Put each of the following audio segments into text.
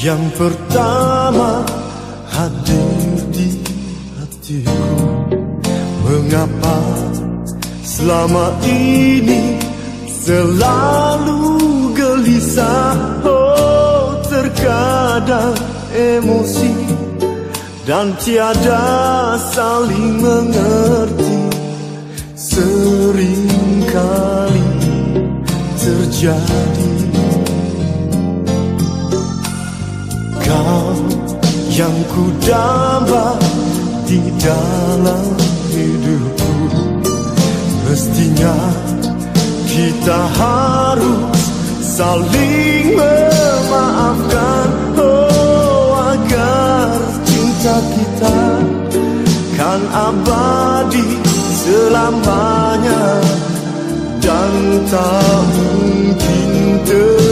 yang pertama hadir di hatiku. Mengapa selama ini selalu gelisah? Oh terkadang emosi dan tiada saling mengerti. Seringkali terjadi yang ku damba di dalam hidupku. Mestinya kita harus saling memaafkan. Oh agar cinta kita kan abadi selamanya Dan tak mungkin terpisah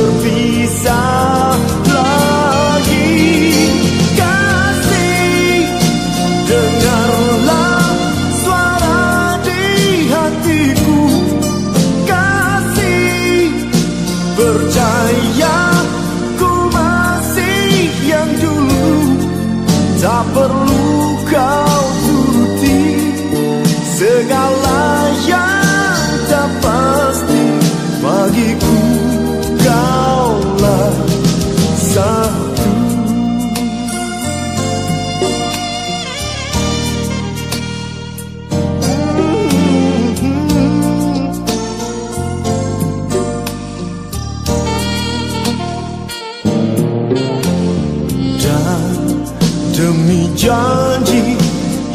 Demi janji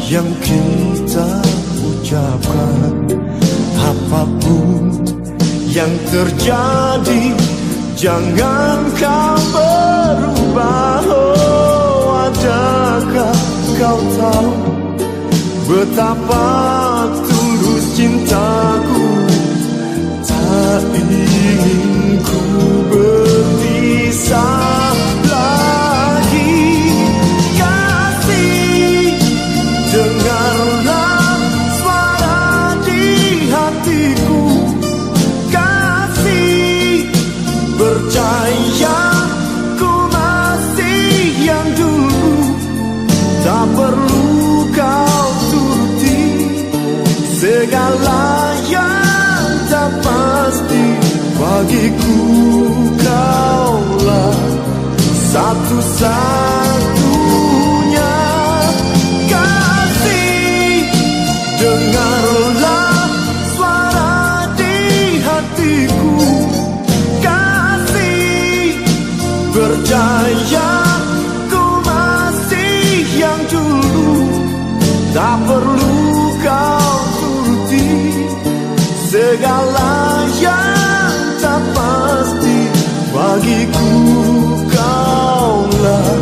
yang kita ucapkan Apa pun yang terjadi Jangan kau berubah. Oh adakah kau tahu Betapa Percayaku masih yang dulu. Tak perlu kau turuti Segala yang tak pasti Bagiku kaulah